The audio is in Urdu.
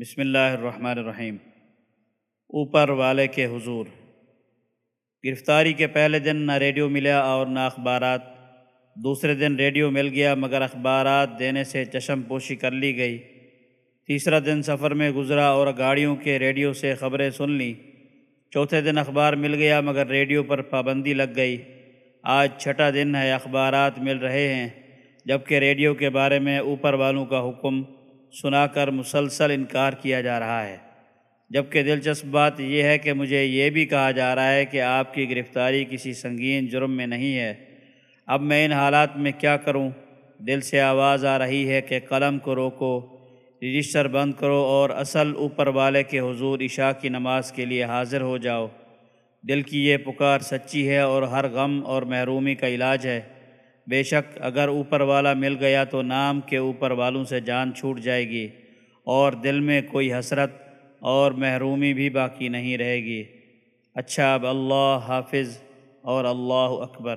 بسم اللہ الرحمن الرحیم۔ اوپر والے کے حضور۔ گرفتاری کے پہلے دن نہ ریڈیو ملا اور نہ اخبارات۔ دوسرے دن ریڈیو مل گیا مگر اخبارات دینے سے چشم پوشی کر لی گئی۔ تیسرا دن سفر میں گزرا اور گاڑیوں کے ریڈیو سے خبریں سن لیں چوتھے دن اخبار مل گیا مگر ریڈیو پر پابندی لگ گئی۔ آج چھٹا دن ہے، اخبارات مل رہے ہیں۔ جبکہ ریڈیو کے بارے میں اوپر والوں کا حکم سنا کر مسلسل انکار کیا جا رہا ہے۔ جبکہ دلچسپ بات یہ ہے کہ مجھے یہ بھی کہا جا رہا ہے کہ آپ کی گرفتاری کسی سنگین جرم میں نہیں ہے۔ اب میں ان حالات میں کیا کروں؟ دل سے آواز آ رہی ہے کہ قلم کو روکو، رجسٹر بند کرو اور اصل اوپر والے کے حضور عشاء کی نماز کے لیے حاضر ہو جاؤ۔ دل کی یہ پکار سچی ہے اور ہر غم اور محرومی کا علاج ہے۔ بے شک اگر اوپر والا مل گیا تو نام کے اوپر والوں سے جان چھوٹ جائے گی اور دل میں کوئی حسرت اور محرومی بھی باقی نہیں رہے گی۔ اچھا اب اللہ حافظ اور اللہ اکبر۔